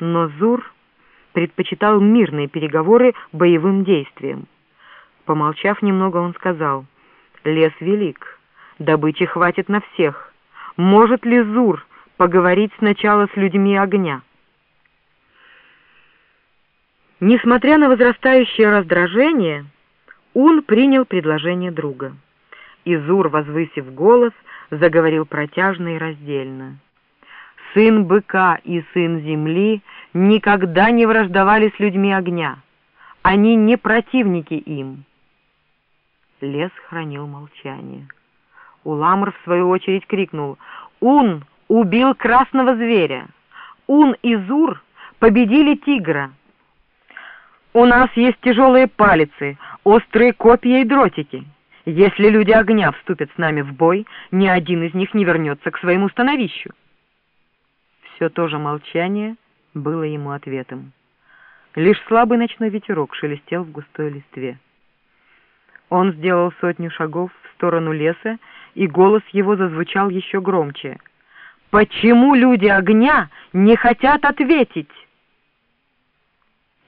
Но Зур предпочитал мирные переговоры боевым действиям. Помолчав немного, он сказал, «Лес велик, добычи хватит на всех. Может ли Зур поговорить сначала с людьми огня?» Несмотря на возрастающее раздражение, Ун принял предложение друга. Изур, возвысив голос, заговорил протяжно и раздельно. «Сын быка и сын земли никогда не враждовали с людьми огня. Они не противники им». Лес хранил молчание. Уламр, в свою очередь, крикнул «Ун убил красного зверя! Ун и Зур победили тигра!» У нас есть тяжелые палицы, острые копья и дротики. Если люди огня вступят с нами в бой, ни один из них не вернется к своему становищу. Все то же молчание было ему ответом. Лишь слабый ночной ветерок шелестел в густой листве. Он сделал сотню шагов в сторону леса, и голос его зазвучал еще громче. «Почему люди огня не хотят ответить?»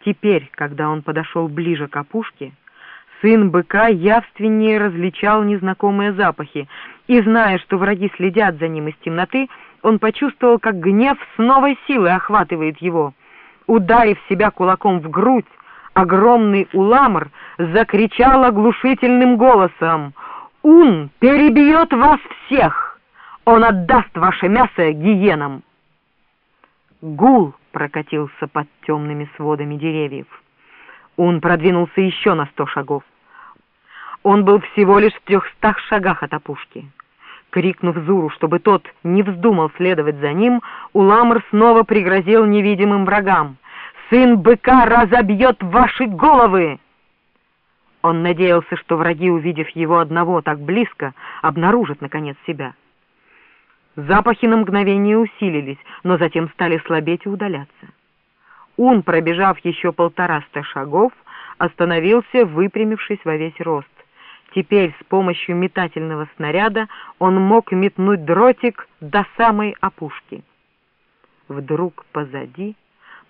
Теперь, когда он подошел ближе к опушке, сын быка явственнее различал незнакомые запахи, и, зная, что враги следят за ним из темноты, он почувствовал, как гнев с новой силой охватывает его. Ударив себя кулаком в грудь, огромный уламр закричал оглушительным голосом «Ун перебьет вас всех! Он отдаст ваше мясо гиенам!» Гул прокатился под темными сводами деревьев. Он продвинулся еще на сто шагов. Он был всего лишь в трехстах шагах от опушки. Крикнув Зуру, чтобы тот не вздумал следовать за ним, Уламр снова пригрозил невидимым врагам. «Сын быка разобьет ваши головы!» Он надеялся, что враги, увидев его одного так близко, обнаружат, наконец, себя. Запахи на мгновение усилились, но затем стали слабеть и удаляться. Ун, пробежав еще полтораста шагов, остановился, выпрямившись во весь рост. Теперь с помощью метательного снаряда он мог метнуть дротик до самой опушки. Вдруг позади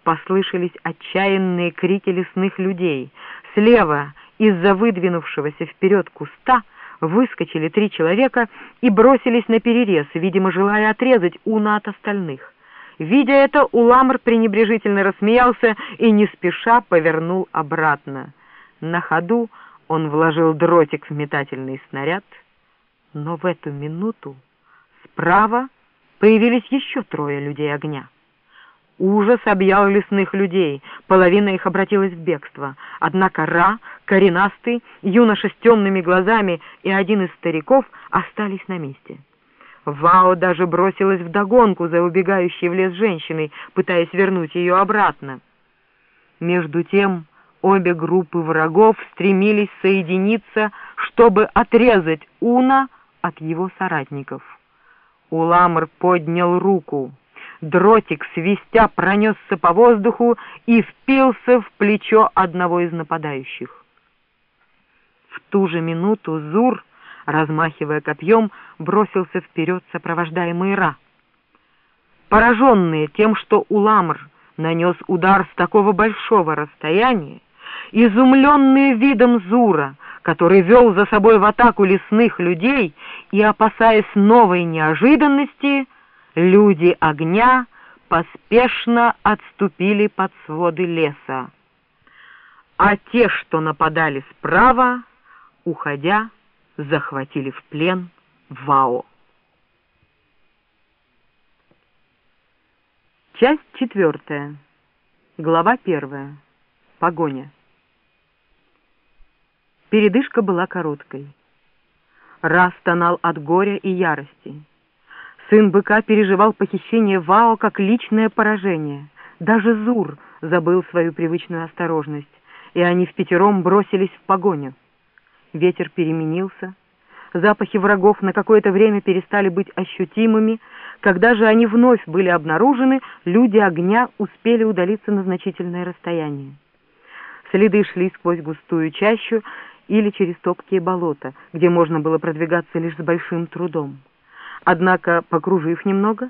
послышались отчаянные крики лесных людей. Слева, из-за выдвинувшегося вперед куста, выскочили три человека и бросились на перерез, видимо, желая отрезать Уна от остальных. Видя это, Уламр пренебрежительно рассмеялся и не спеша повернул обратно. На ходу он вложил дротик в метательный снаряд, но в эту минуту справа появились еще трое людей огня. Ужас объял лесных людей, половина их обратилась в бегство. Однако Ра, коренастый, юноша с темными глазами и один из стариков остались на месте. Вао даже бросилась вдогонку за убегающей в лес женщиной, пытаясь вернуть ее обратно. Между тем обе группы врагов стремились соединиться, чтобы отрезать Уна от его соратников. Уламр поднял руку. Дротик, свистя, пронесся по воздуху и впился в плечо одного из нападающих. В ту же минуту Зур, размахивая копьем, бросился вперед, сопровождаемый Ра. Пораженные тем, что Уламр нанес удар с такого большого расстояния, изумленные видом Зура, который вел за собой в атаку лесных людей и, опасаясь новой неожиданности, люди огня поспешно отступили под своды леса, а те, что нападали справа, уходя, захватили в плен Вао. Часть четвертая. Глава первая. Погоня. Передышка была короткой. Раз стонал от горя и ярости. Сын быка переживал похищение Вао как личное поражение. Даже Зур забыл свою привычную осторожность, и они в пятером бросились в погоню. Ветер переменился, запахи врагов на какое-то время перестали быть ощутимыми. Когда же они вновь были обнаружены, люди огня успели удалиться на значительное расстояние. Следы шли сквозь густую чащу или через топкие болота, где можно было продвигаться лишь с большим трудом. Однако, покружив немного,